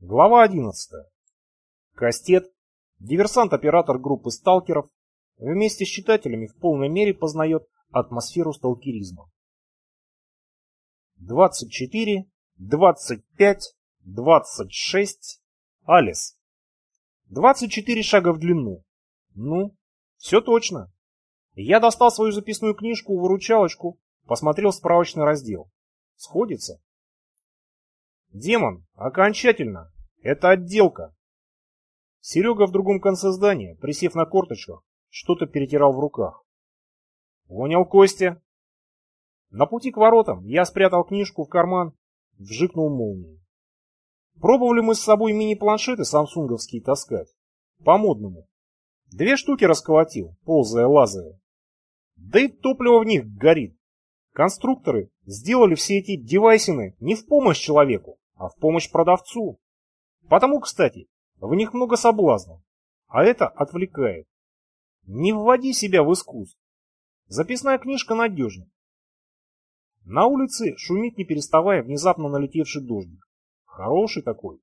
Глава 11. Кастет, диверсант-оператор группы сталкеров, вместе с читателями в полной мере познает атмосферу сталкеризма. 24, 25, 26, Алис. 24 шага в длину. Ну, все точно. Я достал свою записную книжку, выручалочку, посмотрел справочный раздел. Сходится. Демон, окончательно. Это отделка. Серега в другом конце здания, присев на корточках, что-то перетирал в руках. Понял, Костя. На пути к воротам я спрятал книжку в карман, вжикнул молнией. Пробовали мы с собой мини-планшеты самсунговские таскать. По-модному. Две штуки расколотил, ползая лазая. Да и топливо в них горит. Конструкторы сделали все эти девайсины не в помощь человеку, а в помощь продавцу. Потому, кстати, в них много соблазнов, а это отвлекает. Не вводи себя в искусство. Записная книжка надежнее. На улице шумит не переставая внезапно налетевший дождик. Хороший такой.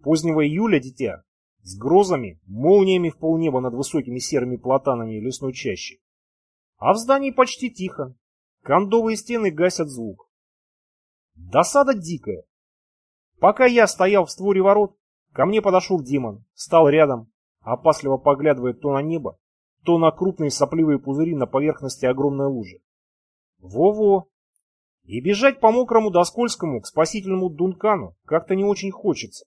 Позднего июля дитя. С грозами, молниями в полнеба над высокими серыми платанами лесной чащи. А в здании почти тихо. Кондовые стены гасят звук. Досада дикая. Пока я стоял в створе ворот, ко мне подошел демон, стал рядом, опасливо поглядывая то на небо, то на крупные сопливые пузыри на поверхности огромной лужи. Во-во! И бежать по мокрому до скользкому к спасительному Дункану как-то не очень хочется.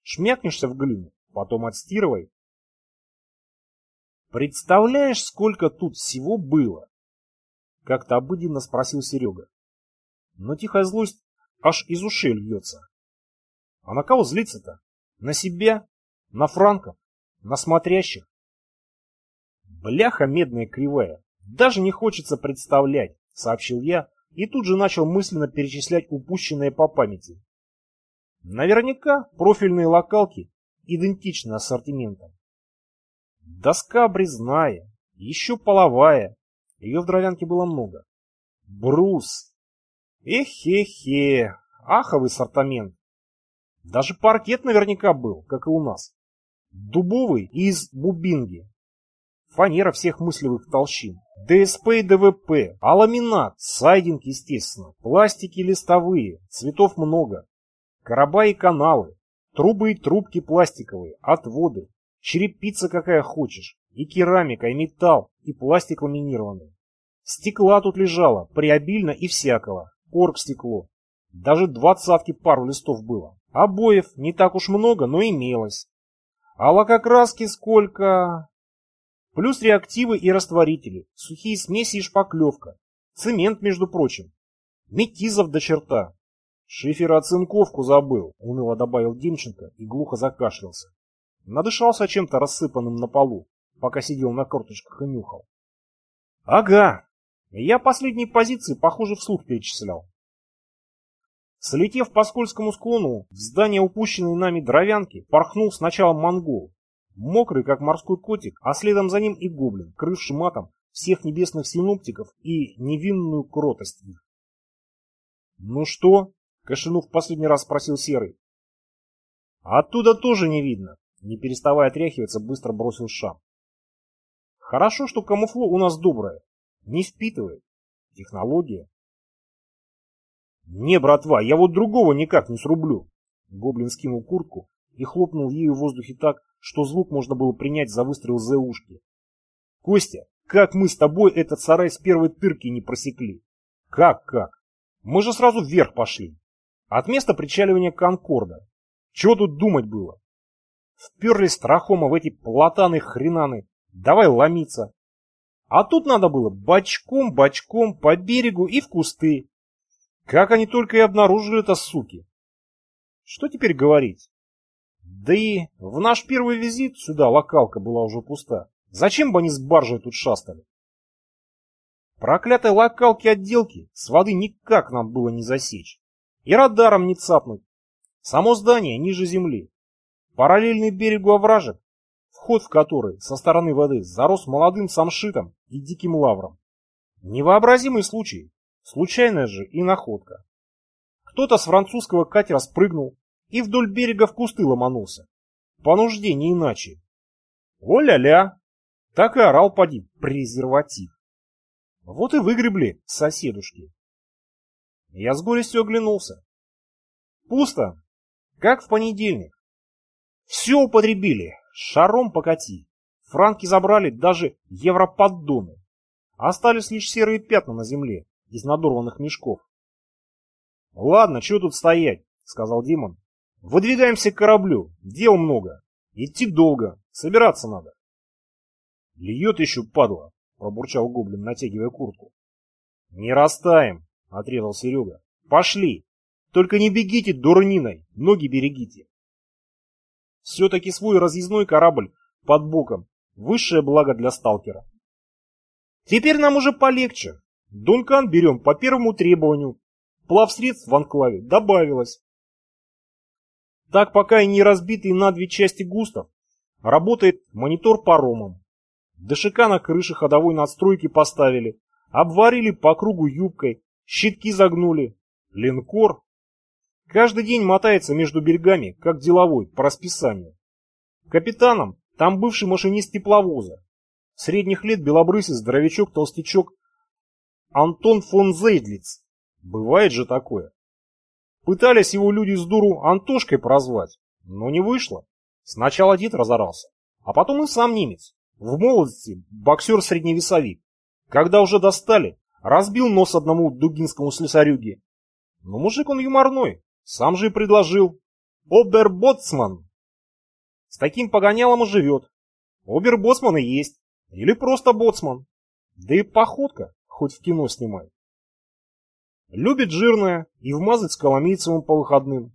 Шмякнешься в глину, потом отстирывай. Представляешь, сколько тут всего было? Как-то обыденно спросил Серега. Но тихая злость аж из ушей льется. А на кого злиться-то? На себя? На франков? На смотрящих? Бляха медная кривая. Даже не хочется представлять, сообщил я и тут же начал мысленно перечислять упущенные по памяти. Наверняка профильные локалки идентичны ассортиментом. Доска обрезная, еще половая, ее в дровянке было много. Брус. Эхе-хе, аховый ассортимент. Даже паркет наверняка был, как и у нас. Дубовый из бубинги. Фанера всех мыслевых толщин. ДСП и ДВП, а ламинат, сайдинг, естественно, пластики листовые, цветов много. Короба и каналы, трубы и трубки пластиковые, отводы, черепица какая хочешь, и керамика, и металл, и пластик ламинированный. Стекла тут лежало, преобильно и всякого, оргстекло. Даже двадцатки пару листов было. Обоев не так уж много, но имелось. А лакокраски сколько? Плюс реактивы и растворители, сухие смеси и шпаклевка. Цемент, между прочим. Метизов до черта. Шиферооцинковку забыл, уныло добавил Демченко и глухо закашлялся. Надышался чем-то рассыпанным на полу, пока сидел на корточках и нюхал. Ага, я последние позиции, похоже, вслух перечислял. Слетев по скользкому склону, в здание упущенной нами дровянки порхнул сначала монгол, мокрый, как морской котик, а следом за ним и гоблин, крывший матом всех небесных синоптиков и невинную кротость их. «Ну что?» — кашлянув последний раз спросил Серый. «Оттуда тоже не видно», — не переставая отряхиваться, быстро бросил Шам. «Хорошо, что камуфло у нас доброе, не впитывает. Технология». «Не, братва, я вот другого никак не срублю!» Гоблин скинул куртку и хлопнул ею в воздухе так, что звук можно было принять за выстрел за ушки. «Костя, как мы с тобой этот сарай с первой тырки не просекли?» «Как-как? Мы же сразу вверх пошли. От места причаливания Конкорда. Чего тут думать было? Вперлись страхома в эти платаны хренаны. Давай ломиться. А тут надо было бочком-бочком по берегу и в кусты. Как они только и обнаружили это, суки? Что теперь говорить? Да и в наш первый визит сюда локалка была уже пуста. Зачем бы они с баржей тут шастали? Проклятой локалки отделки с воды никак нам было не засечь. И радаром не цапнуть. Само здание ниже земли. Параллельный берегу овражек, вход в который со стороны воды зарос молодым самшитом и диким лавром. Невообразимый случай, Случайная же и находка. Кто-то с французского катера спрыгнул и вдоль берега в кусты ломанулся. По нужде не иначе. О-ля-ля! Так и орал поди презерватив. Вот и выгребли соседушки. Я с горестью оглянулся. Пусто, как в понедельник. Все употребили, шаром покати. Франки забрали даже европоддоны. Остались лишь серые пятна на земле из надорванных мешков. «Ладно, чего тут стоять?» — сказал Димон. «Выдвигаемся к кораблю. Дел много. Идти долго. Собираться надо». «Льет еще, падла!» — пробурчал гоблин, натягивая куртку. «Не растаем!» — отрезал Серега. «Пошли! Только не бегите дурниной, ноги берегите!» Все-таки свой разъездной корабль под боком — высшее благо для сталкера. Теперь нам уже полегче. Дункан берем по первому требованию. Плавсредств в анклаве добавилось. Так пока и не разбитый на две части Густав, работает монитор паромом. ДШК на крыше ходовой надстройки поставили, обварили по кругу юбкой, щитки загнули. Линкор каждый день мотается между берегами, как деловой, по расписанию. Капитаном там бывший машинист тепловоза, Средних лет белобрысый здоровячок-толстячок Антон фон Зейдлиц. Бывает же такое. Пытались его люди с дуру Антошкой прозвать, но не вышло. Сначала дед разорался, а потом и сам немец. В молодости боксер-средневесовик. Когда уже достали, разбил нос одному дугинскому слесарюге. Но мужик он юморной, сам же и предложил. Обербоцман. С таким погонялом и живет. Обербоцман и есть. Или просто боцман. Да и походка, хоть в кино снимай. Любит жирное и вмазать с Коломийцевым по выходным.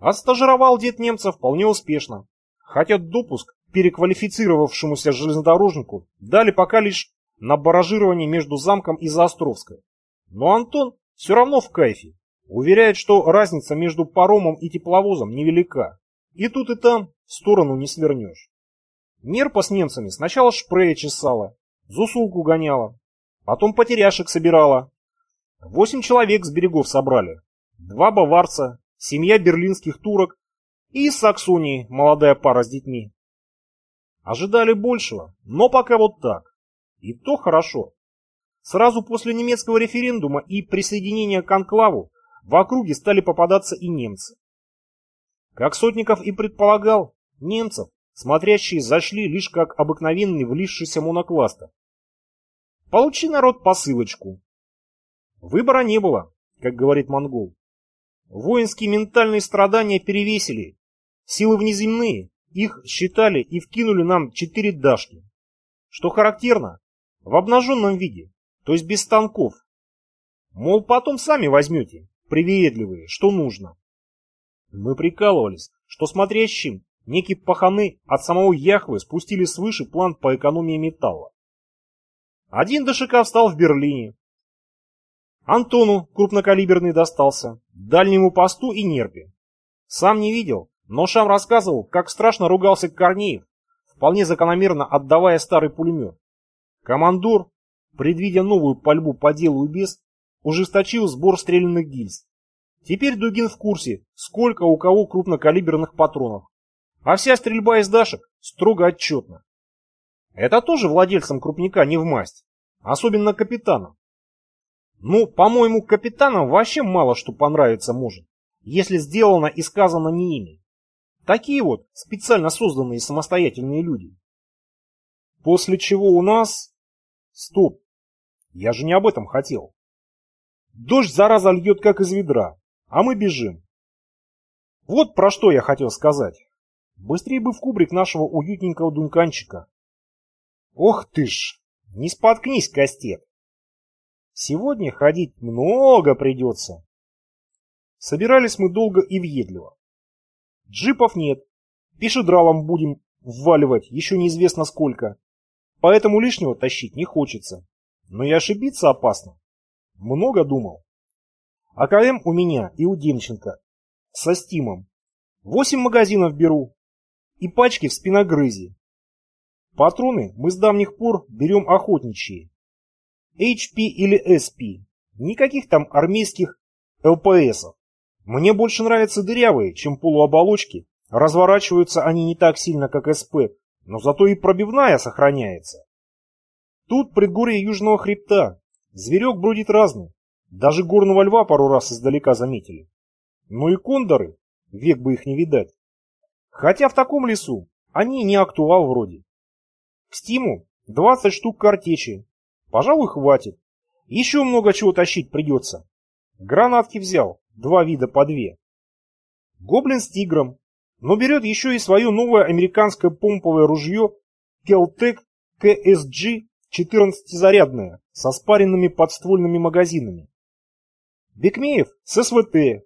Отстажировал дед немца вполне успешно. Хотя допуск переквалифицировавшемуся железнодорожнику дали пока лишь на баражирование между замком и Заостровской. Но Антон все равно в кайфе. Уверяет, что разница между паромом и тепловозом невелика. И тут и там в сторону не свернешь. Нерпа с немцами сначала шпрея чесала, зусулку гоняла, потом потеряшек собирала. Восемь человек с берегов собрали. Два баварца, семья берлинских турок и из Саксонии молодая пара с детьми. Ожидали большего, но пока вот так. И то хорошо. Сразу после немецкого референдума и присоединения к анклаву в округе стали попадаться и немцы. Как Сотников и предполагал, немцев Смотрящие зашли лишь как обыкновенный влившийся монокластер. Получи, народ, посылочку. Выбора не было, как говорит монгол. Воинские ментальные страдания перевесили. Силы внеземные, их считали и вкинули нам четыре дашки. Что характерно, в обнаженном виде, то есть без станков. Мол, потом сами возьмете, привередливые, что нужно. Мы прикалывались, что смотрящим Некие паханы от самого Яхвы спустили свыше план по экономии металла. Один ДШК встал в Берлине. Антону крупнокалиберный достался, дальнему посту и нерпе. Сам не видел, но Шам рассказывал, как страшно ругался Корнеев, вполне закономерно отдавая старый пулемет. Командор, предвидя новую пальбу по делу и без, ужесточил сбор стрелянных гильз. Теперь Дугин в курсе, сколько у кого крупнокалиберных патронов. А вся стрельба из дашек строго отчетна. Это тоже владельцам крупника не в масть, особенно капитанам. Ну, по-моему, капитанам вообще мало что понравиться может, если сделано и сказано не ими. Такие вот специально созданные самостоятельные люди. После чего у нас... Стоп, я же не об этом хотел. Дождь, зараза, льет как из ведра, а мы бежим. Вот про что я хотел сказать. Быстрее бы в кубрик нашего уютненького дунканчика. Ох ты ж, не споткнись, Костет. Сегодня ходить много придется. Собирались мы долго и въедливо. Джипов нет, пешедралом будем вваливать еще неизвестно сколько. Поэтому лишнего тащить не хочется. Но и ошибиться опасно. Много думал. АКМ у меня и у Демченко. Со стимом. Восемь магазинов беру, и пачки в спиногрызе. Патроны мы с давних пор берем охотничьи. HP или SP. Никаких там армейских ЛПСов. Мне больше нравятся дырявые, чем полуоболочки. Разворачиваются они не так сильно, как СП, но зато и пробивная сохраняется. Тут предгорье южного хребта. Зверек бродит разный. Даже горного льва пару раз издалека заметили. Ну и кондоры, век бы их не видать. Хотя в таком лесу они не актуал вроде. К стиму 20 штук картечи. Пожалуй, хватит. Еще много чего тащить придется. Гранатки взял, два вида по две. Гоблин с тигром, но берет еще и свое новое американское помповое ружье Келтек КСГ 14-зарядное со спаренными подствольными магазинами. Бекмеев с СВТ,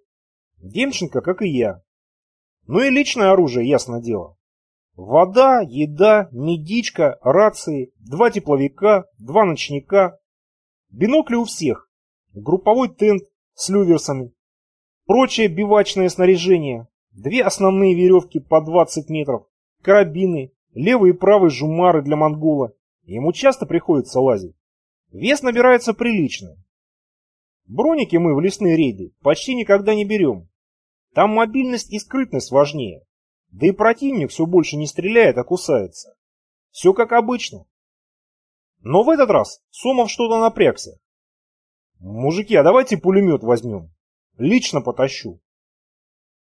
Демченко, как и я. Ну и личное оружие, ясно дело. Вода, еда, медичка, рации, два тепловика, два ночника. Бинокли у всех. Групповой тент с люверсами. Прочее бивачное снаряжение. Две основные веревки по 20 метров. Карабины, левый и правый жумары для монгола. Ему часто приходится лазить. Вес набирается приличный. Броники мы в лесные рейды почти никогда не берем. Там мобильность и скрытность важнее. Да и противник все больше не стреляет, а кусается. Все как обычно. Но в этот раз Сомов что-то напрягся. Мужики, а давайте пулемет возьмем. Лично потащу.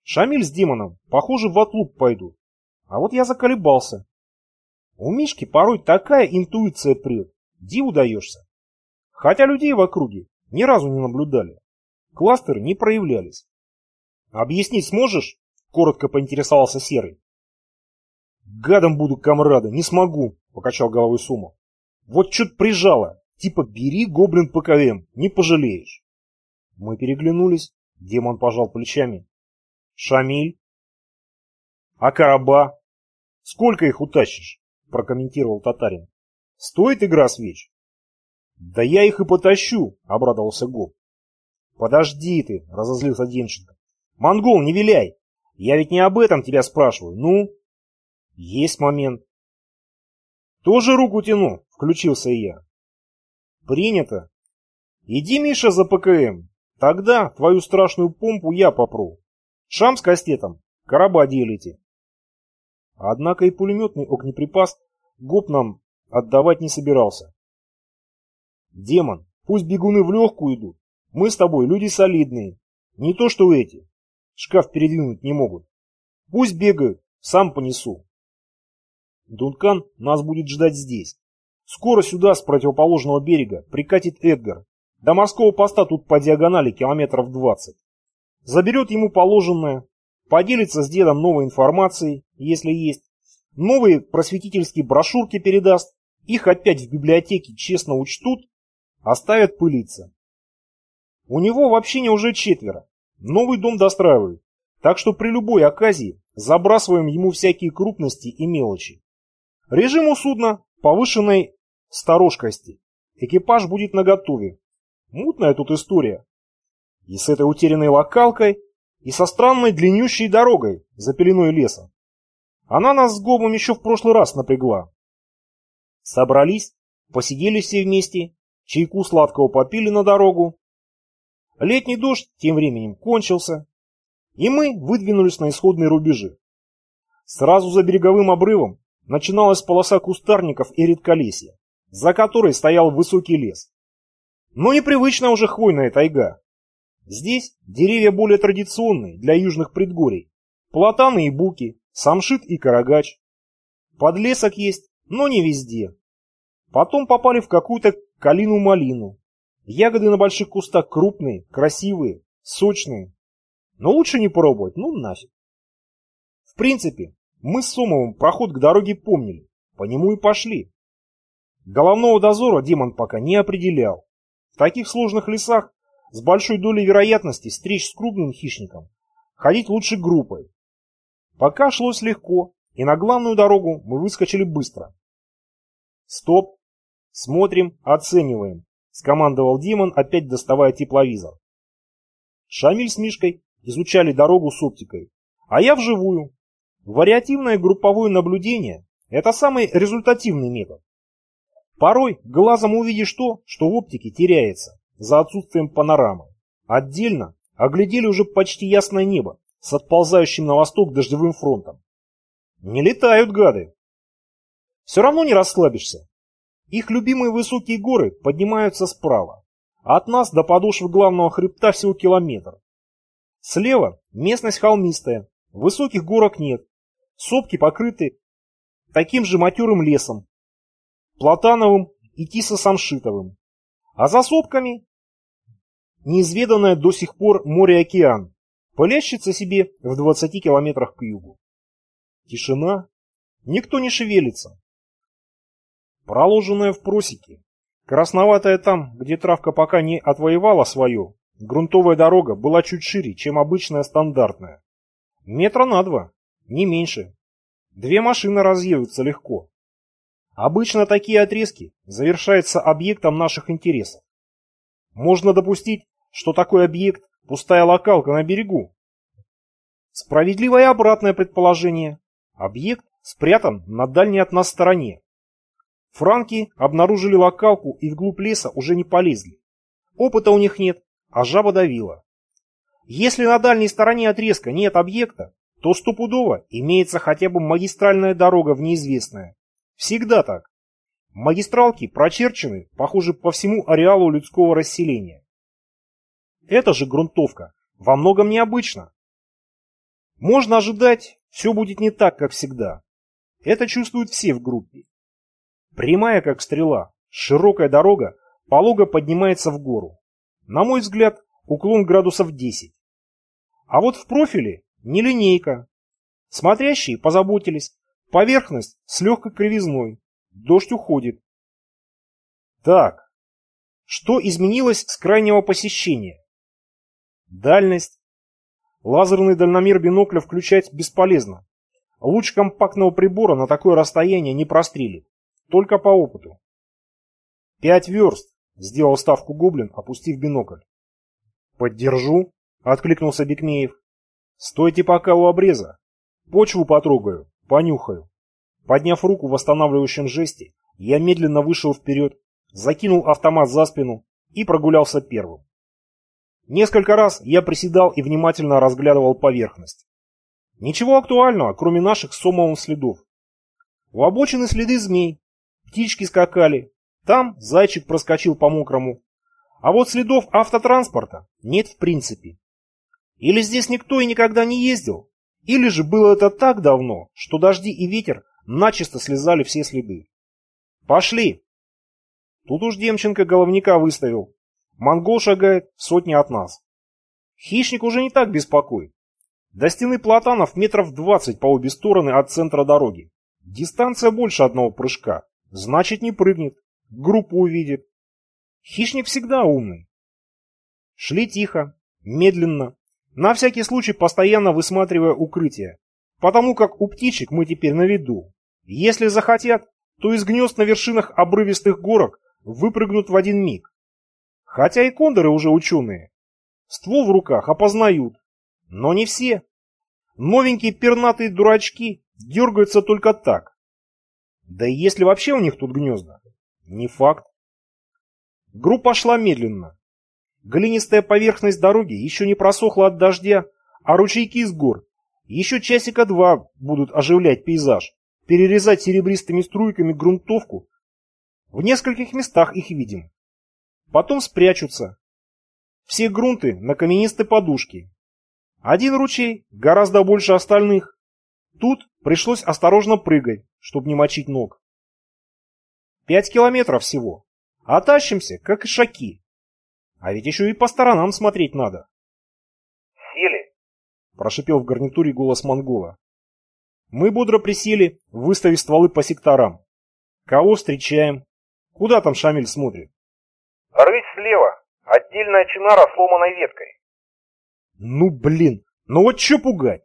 Шамиль с Димоном, похоже, в отлуп пойдут. А вот я заколебался. У Мишки порой такая интуиция прет. Диву даешься. Хотя людей в округе ни разу не наблюдали. Кластеры не проявлялись. Объяснить сможешь? Коротко поинтересовался Серый. Гадом буду, комрады, не смогу, покачал головой Сума. Вот что-то прижало. Типа бери гоблин ПКМ, не пожалеешь. Мы переглянулись. Демон пожал плечами. Шамиль? А короба? Сколько их утащишь? Прокомментировал татарин. Стоит игра свеч? Да я их и потащу, обрадовался Гоб. Подожди ты, разозлился Демченко. Монгол, не виляй! Я ведь не об этом тебя спрашиваю. Ну? Есть момент. Тоже руку тяну, включился я. Принято. Иди, Миша, за ПКМ. Тогда твою страшную помпу я попру. Шам с кастетом, короба делите. Однако и пулеметный огнеприпас гоп нам отдавать не собирался. Демон, пусть бегуны в легкую идут. Мы с тобой люди солидные. Не то что эти. Шкаф передвинуть не могут. Пусть бегают, сам понесу. Дункан нас будет ждать здесь. Скоро сюда, с противоположного берега, прикатит Эдгар. До морского поста тут по диагонали километров двадцать. Заберет ему положенное, поделится с дедом новой информацией, если есть, новые просветительские брошюрки передаст, их опять в библиотеке честно учтут, оставят пылиться. У него в общине уже четверо. Новый дом достраивают, так что при любой оказии забрасываем ему всякие крупности и мелочи. Режим у судна повышенной сторожкости. Экипаж будет наготове. Мутная тут история. И с этой утерянной локалкой, и со странной длиннющей дорогой за пеленой леса. Она нас с Гобом еще в прошлый раз напрягла. Собрались, посидели все вместе, чайку сладкого попили на дорогу, Летний дождь тем временем кончился, и мы выдвинулись на исходные рубежи. Сразу за береговым обрывом начиналась полоса кустарников и редколесья, за которой стоял высокий лес. Но непривычная уже хвойная тайга. Здесь деревья более традиционные для южных предгорий. Платаны и буки, самшит и карагач. Подлесок есть, но не везде. Потом попали в какую-то калину-малину, Ягоды на больших кустах крупные, красивые, сочные. Но лучше не пробовать, ну нафиг. В принципе, мы с Сомовым проход к дороге помнили, по нему и пошли. Головного дозора демон пока не определял. В таких сложных лесах с большой долей вероятности встреч с крупным хищником ходить лучше группой. Пока шлось легко, и на главную дорогу мы выскочили быстро. Стоп, смотрим, оцениваем. — скомандовал Димон, опять доставая тепловизор. Шамиль с Мишкой изучали дорогу с оптикой, а я вживую. Вариативное групповое наблюдение – это самый результативный метод. Порой глазом увидишь то, что в оптике теряется за отсутствием панорамы. Отдельно оглядели уже почти ясное небо с отползающим на восток дождевым фронтом. Не летают гады. Все равно не расслабишься. Их любимые высокие горы поднимаются справа. От нас до подошвы главного хребта всего километр. Слева местность холмистая, высоких горок нет. Сопки покрыты таким же матерым лесом, платановым и тисо-самшитовым. А за сопками неизведанное до сих пор море-океан, пылящится себе в 20 километрах к югу. Тишина, никто не шевелится. Проложенная в просеке, красноватая там, где травка пока не отвоевала свое, грунтовая дорога была чуть шире, чем обычная стандартная. Метра на два, не меньше. Две машины разъедутся легко. Обычно такие отрезки завершаются объектом наших интересов. Можно допустить, что такой объект – пустая локалка на берегу. Справедливое обратное предположение. Объект спрятан на дальней от нас стороне. Франки обнаружили локалку и вглубь леса уже не полезли. Опыта у них нет, а жаба давила. Если на дальней стороне отрезка нет объекта, то стопудово имеется хотя бы магистральная дорога в неизвестное. Всегда так. Магистралки прочерчены, похоже, по всему ареалу людского расселения. Это же грунтовка во многом необычна. Можно ожидать, все будет не так, как всегда. Это чувствуют все в группе. Прямая, как стрела, широкая дорога полого поднимается в гору. На мой взгляд, уклон градусов 10. А вот в профиле не линейка. Смотрящие позаботились. Поверхность с легкой кривизной. Дождь уходит. Так, что изменилось с крайнего посещения? Дальность. Лазерный дальномер бинокля включать бесполезно. Луч компактного прибора на такое расстояние не прострелит. Только по опыту. Пять верст, сделал ставку Гоблин, опустив бинокль. Поддержу, откликнулся Бекмеев. Стойте пока у обреза. Почву потрогаю, понюхаю. Подняв руку в восстанавливающем жесте, я медленно вышел вперед, закинул автомат за спину и прогулялся первым. Несколько раз я приседал и внимательно разглядывал поверхность. Ничего актуального, кроме наших сомовых следов. У обочины следы змей, птички скакали, там зайчик проскочил по мокрому. А вот следов автотранспорта нет в принципе. Или здесь никто и никогда не ездил, или же было это так давно, что дожди и ветер начисто слезали все следы. «Пошли!» Тут уж Демченко головника выставил. Монгол шагает сотни от нас. Хищник уже не так беспокоит. До стены платанов метров двадцать по обе стороны от центра дороги. Дистанция больше одного прыжка. Значит, не прыгнет. Группу увидит. Хищник всегда умный. Шли тихо, медленно, на всякий случай постоянно высматривая укрытие, потому как у птичек мы теперь на виду. Если захотят, то из гнезд на вершинах обрывистых горок выпрыгнут в один миг. Хотя и кондоры уже ученые. Ствол в руках опознают. Но не все. Новенькие пернатые дурачки дергаются только так. Да и если вообще у них тут гнезда, не факт. Группа шла медленно. Глинистая поверхность дороги еще не просохла от дождя, а ручейки с гор еще часика два будут оживлять пейзаж, перерезать серебристыми струйками грунтовку. В нескольких местах их видим. Потом спрячутся. Все грунты на каменистой подушке. Один ручей гораздо больше остальных. Тут пришлось осторожно прыгать, чтобы не мочить ног. Пять километров всего. А тащимся, как ишаки. А ведь еще и по сторонам смотреть надо. «Сели?» – прошипел в гарнитуре голос монгола. Мы бодро присели, выставив стволы по секторам. Кого встречаем? Куда там Шамиль смотрит? «Рысь слева. Отдельная чинара сломанной веткой». Ну блин, ну вот что пугать?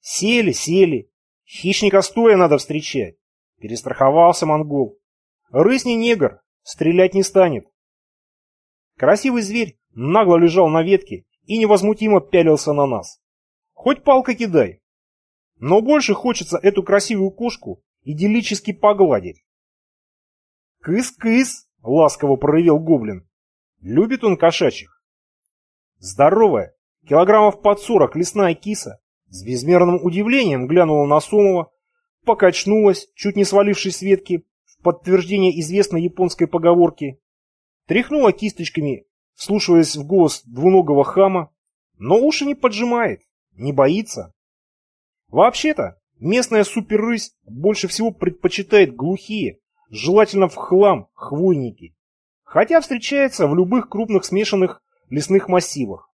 Сели, сели. Хищника стоя надо встречать. Перестраховался монгол. Рысь не негр, стрелять не станет. Красивый зверь нагло лежал на ветке и невозмутимо пялился на нас. Хоть палка кидай. Но больше хочется эту красивую кошку идиллически погладить. «Кыс-кыс!» — ласково проревел гоблин. Любит он кошачьих. Здоровая, килограммов под сорок лесная киса, с безмерным удивлением глянула на Сомова, покачнулась, чуть не свалившись с ветки, в подтверждение известной японской поговорки, тряхнула кисточками, вслушиваясь в голос двуногого хама, но уши не поджимает, не боится. Вообще-то, местная суперрысь больше всего предпочитает глухие, желательно в хлам, хвойники, хотя встречается в любых крупных смешанных лесных массивах.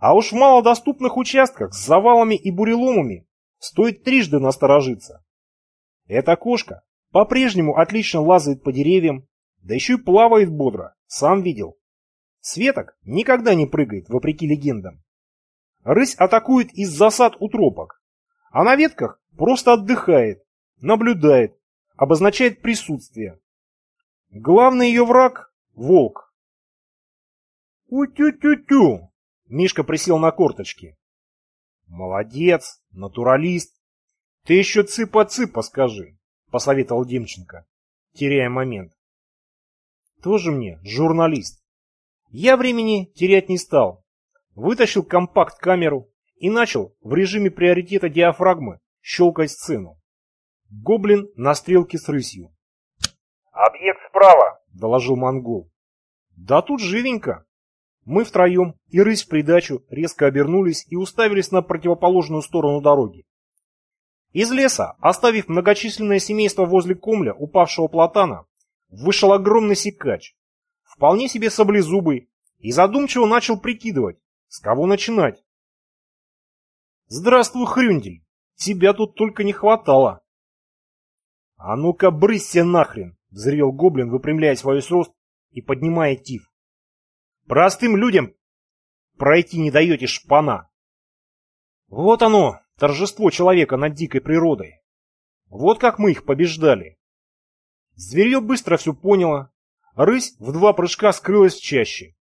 А уж в малодоступных участках с завалами и буреломами стоит трижды насторожиться. Эта кошка по-прежнему отлично лазает по деревьям, да еще и плавает бодро, сам видел. Светок никогда не прыгает, вопреки легендам. Рысь атакует из засад у тропок, а на ветках просто отдыхает, наблюдает, обозначает присутствие. Главный ее враг — волк. «У-тю-тю-тю!» — Мишка присел на корточки. «Молодец, натуралист. Ты еще цыпа-цыпа скажи», — посоветовал Демченко, теряя момент. «Тоже мне журналист. Я времени терять не стал. Вытащил компакт-камеру и начал в режиме приоритета диафрагмы щелкать сцену. Гоблин на стрелке с рысью. «Объект справа», — доложил монгол. «Да тут живенько». Мы втроем и рысь в придачу резко обернулись и уставились на противоположную сторону дороги. Из леса, оставив многочисленное семейство возле комля упавшего платана, вышел огромный сикач, вполне себе саблезубый, и задумчиво начал прикидывать, с кого начинать. «Здравствуй, Хрюндель, тебя тут только не хватало». «А ну-ка, брысь нахрен!» — взревел гоблин, выпрямляя свой рост и поднимая тиф. «Простым людям пройти не даете шпана». Вот оно, торжество человека над дикой природой. Вот как мы их побеждали. Зверье быстро все поняло. Рысь в два прыжка скрылась в чаще.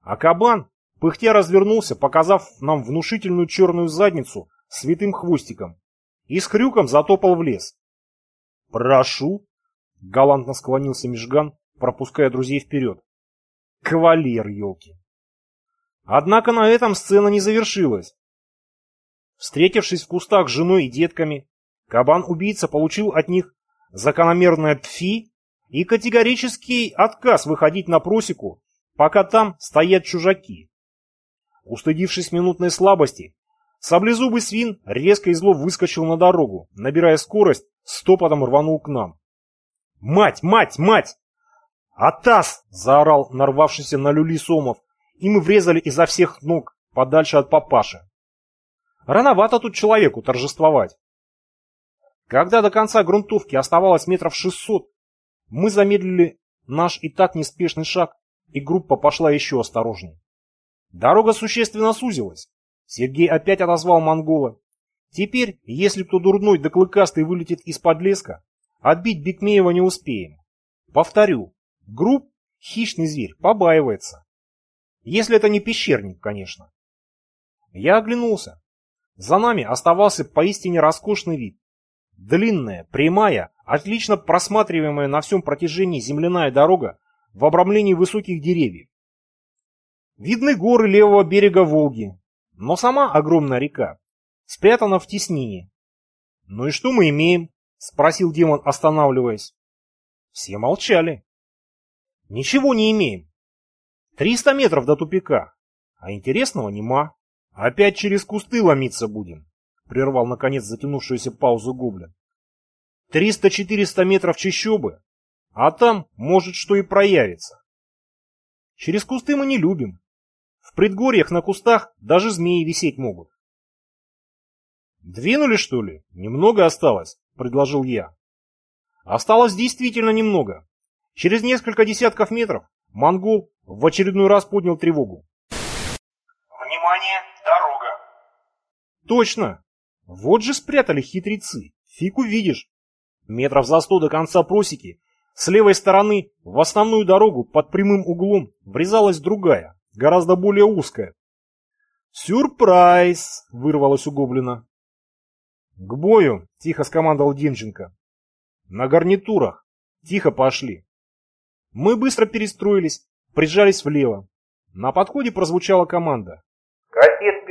А кабан, пыхтя развернулся, показав нам внушительную черную задницу с витым хвостиком, и с хрюком затопал в лес. «Прошу!» — галантно склонился Межган, пропуская друзей вперед. «Кавалер, елки!» Однако на этом сцена не завершилась. Встретившись в кустах с женой и детками, кабан-убийца получил от них закономерное тфи и категорический отказ выходить на просеку, пока там стоят чужаки. Устыдившись минутной слабости, саблезубый свин резко и зло выскочил на дорогу, набирая скорость, стопотом рванул к нам. «Мать, мать, мать!» «Атас!» — заорал нарвавшийся на люли Сомов, и мы врезали изо всех ног подальше от папаши. Рановато тут человеку торжествовать. Когда до конца грунтовки оставалось метров шестьсот, мы замедлили наш и так неспешный шаг, и группа пошла еще осторожнее. Дорога существенно сузилась. Сергей опять отозвал монгола. Теперь, если кто дурной да клыкастый вылетит из-под леска, отбить Бекмеева не успеем. Повторю, групп хищный зверь побаивается. Если это не пещерник, конечно. Я оглянулся. За нами оставался поистине роскошный вид. Длинная, прямая, отлично просматриваемая на всем протяжении земляная дорога в обрамлении высоких деревьев. Видны горы левого берега Волги, но сама огромная река спрятана в теснине. «Ну и что мы имеем?» — спросил демон, останавливаясь. Все молчали. «Ничего не имеем. Триста метров до тупика, а интересного нема. Опять через кусты ломиться будем», — прервал, наконец, затянувшуюся паузу гоблин. «Триста-четыреста метров чащобы, а там, может, что и проявится. Через кусты мы не любим, в предгорьях на кустах даже змеи висеть могут. «Двинули, что ли? Немного осталось», — предложил я. Осталось действительно немного. Через несколько десятков метров монгол в очередной раз поднял тревогу. «Внимание, дорога!» «Точно! Вот же спрятали хитрецы, фиг увидишь. Метров за сто до конца просеки, с левой стороны в основную дорогу под прямым углом врезалась другая, гораздо более узкая. «Сюрприз!» — вырвалось у гоблина. «К бою!» — тихо скомандовал Демченко. «На гарнитурах! Тихо пошли!» Мы быстро перестроились, прижались влево. На подходе прозвучала команда. «Кассет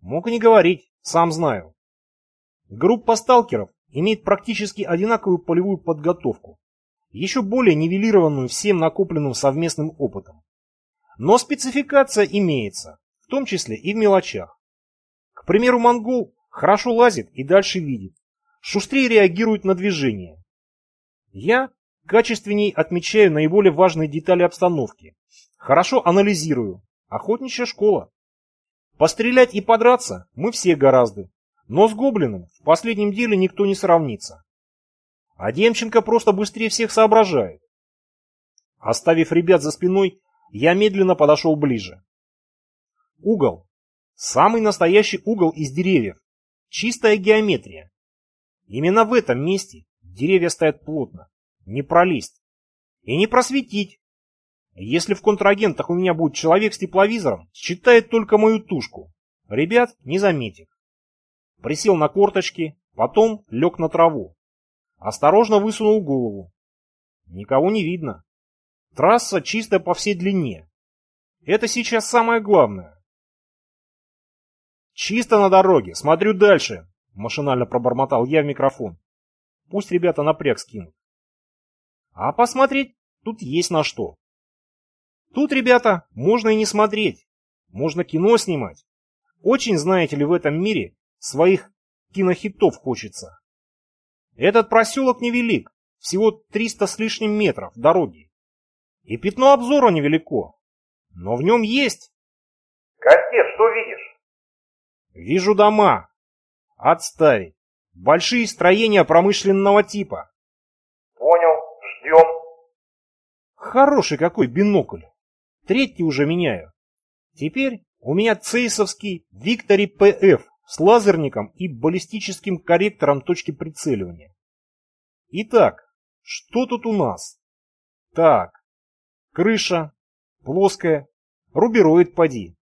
Мог и не говорить, сам знаю. Группа сталкеров имеет практически одинаковую полевую подготовку, еще более нивелированную всем накопленным совместным опытом. Но спецификация имеется, в том числе и в мелочах. К примеру, монгол хорошо лазит и дальше видит, шустрее реагирует на движение. Я качественней отмечаю наиболее важные детали обстановки, хорошо анализирую, охотничья школа. Пострелять и подраться мы все гораздо, но с гоблином в последнем деле никто не сравнится. А Демченко просто быстрее всех соображает. Оставив ребят за спиной, я медленно подошел ближе. Угол. Самый настоящий угол из деревьев. Чистая геометрия. Именно в этом месте деревья стоят плотно. Не пролезть. И не просветить. Если в контрагентах у меня будет человек с тепловизором, считает только мою тушку. Ребят не заметит. Присел на корточки, потом лег на траву. Осторожно высунул голову. Никого не видно. Трасса чистая по всей длине. Это сейчас самое главное. Чисто на дороге, смотрю дальше, машинально пробормотал я в микрофон. Пусть ребята напряг скинут. А посмотреть тут есть на что. Тут, ребята, можно и не смотреть. Можно кино снимать. Очень, знаете ли, в этом мире своих кинохитов хочется. Этот проселок невелик, всего 300 с лишним метров дороги. И пятно обзора невелико, но в нем есть. Костец, что видишь? Вижу дома. Отставить. Большие строения промышленного типа. Ждем. Хороший какой бинокль. Третий уже меняю. Теперь у меня цейсовский Виктори ПФ с лазерником и баллистическим корректором точки прицеливания. Итак, что тут у нас? Так, крыша, плоская, рубероид поди,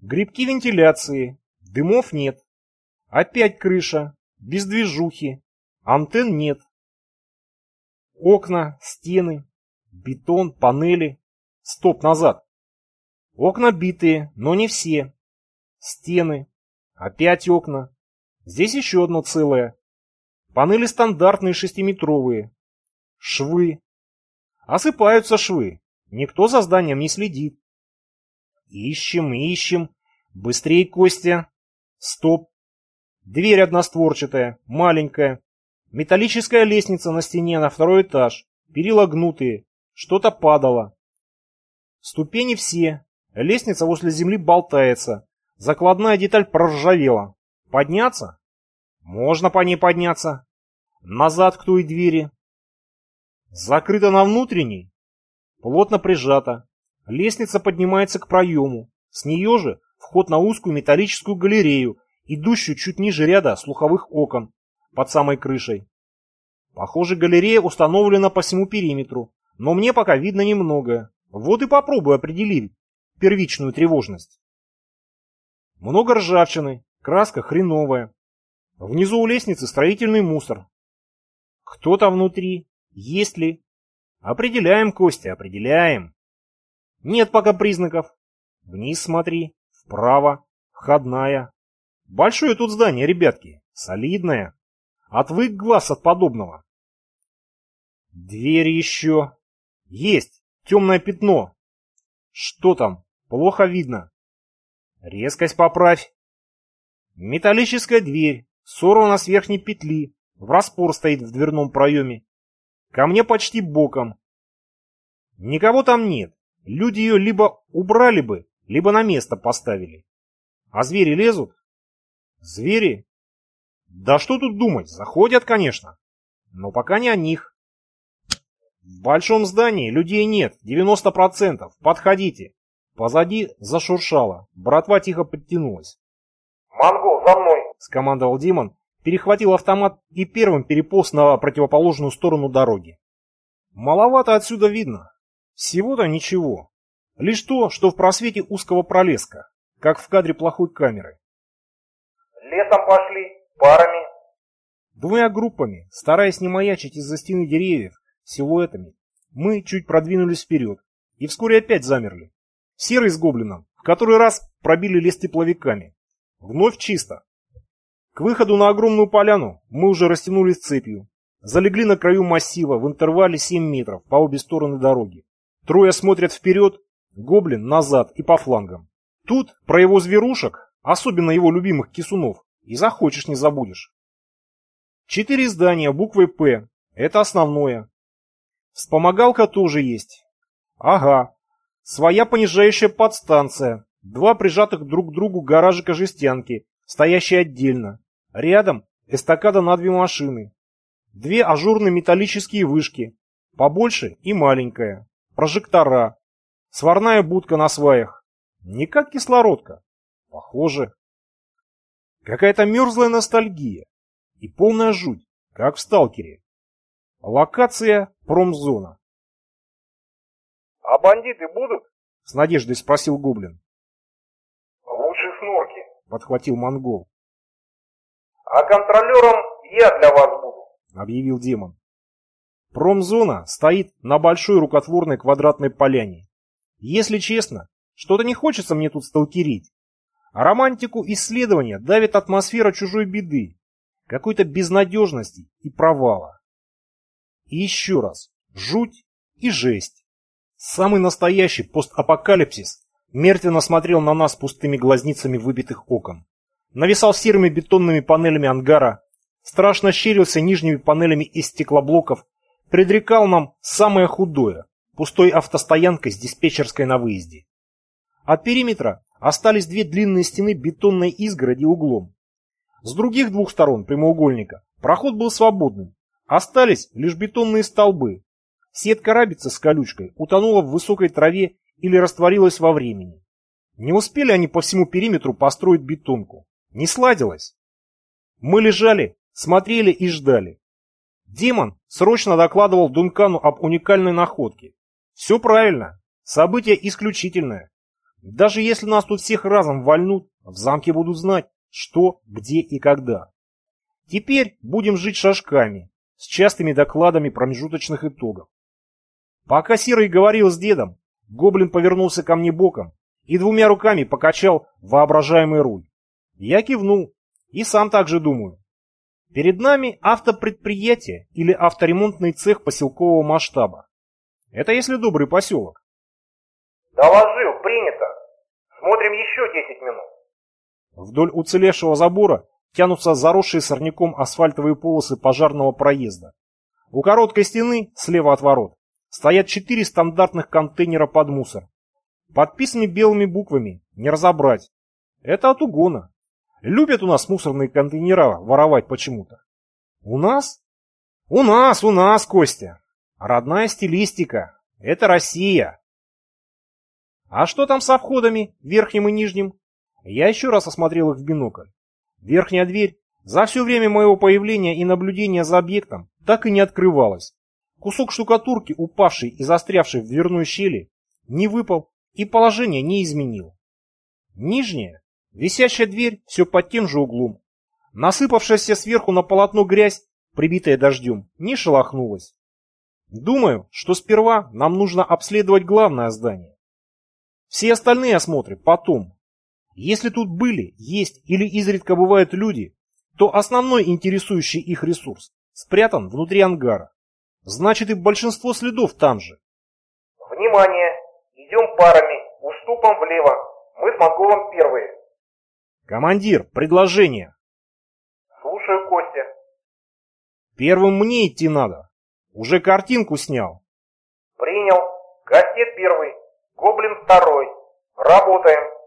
грибки вентиляции, дымов нет, опять крыша, без движухи, антенн нет, окна, стены, бетон, панели, стоп, назад, окна битые, но не все, стены, Опять окна. Здесь еще одно целое. Панели стандартные шестиметровые. Швы. Осыпаются швы. Никто за зданием не следит. Ищем, ищем. Быстрей, Костя. Стоп. Дверь одностворчатая, маленькая. Металлическая лестница на стене на второй этаж. Перила гнутые. Что-то падало. Ступени все. Лестница возле земли болтается. Закладная деталь проржавела. Подняться? Можно по ней подняться. Назад к той двери. Закрыто на внутренней. Плотно прижата. Лестница поднимается к проему. С нее же вход на узкую металлическую галерею, идущую чуть ниже ряда слуховых окон, под самой крышей. Похоже, галерея установлена по всему периметру, но мне пока видно немного. Вот и попробую определить первичную тревожность. Много ржавчины, краска хреновая. Внизу у лестницы строительный мусор. Кто там внутри? Есть ли? Определяем, Костя, определяем. Нет пока признаков. Вниз смотри, вправо, входная. Большое тут здание, ребятки, солидное. Отвык глаз от подобного. Дверь еще. Есть, темное пятно. Что там? Плохо видно. Резкость поправь. Металлическая дверь, сорвана с верхней петли, в распор стоит в дверном проеме. Ко мне почти боком. Никого там нет. Люди ее либо убрали бы, либо на место поставили. А звери лезут? Звери? Да что тут думать, заходят, конечно. Но пока не о них. В большом здании людей нет, 90%. Подходите. Позади зашуршало. Братва тихо подтянулась. «Монгол, за мной!» — скомандовал Димон, перехватил автомат и первым переполз на противоположную сторону дороги. Маловато отсюда видно. Всего-то ничего. Лишь то, что в просвете узкого пролеска, как в кадре плохой камеры. «Лесом пошли, парами». Двумя группами, стараясь не маячить из-за стены деревьев, силуэтами, мы чуть продвинулись вперед и вскоре опять замерли. Серый с гоблином в который раз пробили лес тепловиками. Вновь чисто. К выходу на огромную поляну мы уже растянулись цепью. Залегли на краю массива в интервале 7 метров по обе стороны дороги. Трое смотрят вперед, гоблин назад и по флангам. Тут про его зверушек, особенно его любимых кисунов, и захочешь не забудешь. Четыре здания буквой «П» — это основное. Вспомогалка тоже есть. Ага. Своя понижающая подстанция. Два прижатых друг к другу гаражика-жестянки, стоящие отдельно. Рядом эстакада на две машины. Две ажурные металлические вышки, побольше и маленькая. Прожектора. Сварная будка на сваях. Не как кислородка. Похоже. Какая-то мерзлая ностальгия. И полная жуть, как в «Сталкере». Локация промзона. «А бандиты будут?» — с надеждой спросил Гоблин. «Лучше снорки», — подхватил монгол. «А контролером я для вас буду», — объявил демон. Промзона стоит на большой рукотворной квадратной поляне. Если честно, что-то не хочется мне тут сталкерить. А романтику исследования давит атмосфера чужой беды, какой-то безнадежности и провала. И еще раз, жуть и жесть. Самый настоящий постапокалипсис мертвенно смотрел на нас пустыми глазницами выбитых окон. Нависал серыми бетонными панелями ангара, страшно щерился нижними панелями из стеклоблоков, предрекал нам самое худое, пустой автостоянкой с диспетчерской на выезде. От периметра остались две длинные стены бетонной изгороди углом. С других двух сторон прямоугольника проход был свободным, остались лишь бетонные столбы. Сетка рабицы с колючкой утонула в высокой траве или растворилась во времени. Не успели они по всему периметру построить бетонку. Не сладилось. Мы лежали, смотрели и ждали. Демон срочно докладывал Дункану об уникальной находке. Все правильно, событие исключительное. Даже если нас тут всех разом вальнут, в замке будут знать, что, где и когда. Теперь будем жить шажками, с частыми докладами промежуточных итогов. Пока Серый говорил с дедом, гоблин повернулся ко мне боком и двумя руками покачал воображаемый руль. Я кивнул и сам так же думаю. Перед нами автопредприятие или авторемонтный цех поселкового масштаба. Это если добрый поселок. Доложил, принято. Смотрим еще 10 минут. Вдоль уцелевшего забора тянутся заросшие сорняком асфальтовые полосы пожарного проезда. У короткой стены, слева от ворот, стоят четыре стандартных контейнера под мусор. Подписаны белыми буквами, не разобрать. Это от угона. Любят у нас мусорные контейнера воровать почему-то. У нас? У нас, у нас, Костя. Родная стилистика. Это Россия. А что там со входами, верхним и нижним? Я еще раз осмотрел их в бинокль. Верхняя дверь за все время моего появления и наблюдения за объектом так и не открывалась. Кусок штукатурки, упавший и застрявший в дверной щели, не выпал и положение не изменил. Нижняя, висящая дверь все под тем же углом. Насыпавшаяся сверху на полотно грязь, прибитая дождем, не шелохнулась. Думаю, что сперва нам нужно обследовать главное здание. Все остальные осмотры потом, если тут были, есть или изредка бывают люди, то основной интересующий их ресурс спрятан внутри ангара. Значит и большинство следов там же. Внимание! Идем парами, уступом влево. Мы с Монголом первые. Командир, предложение. Слушаю, Костя. Первым мне идти надо. Уже картинку снял. Принял. Кастет первый. Гоблин второй. Работаем.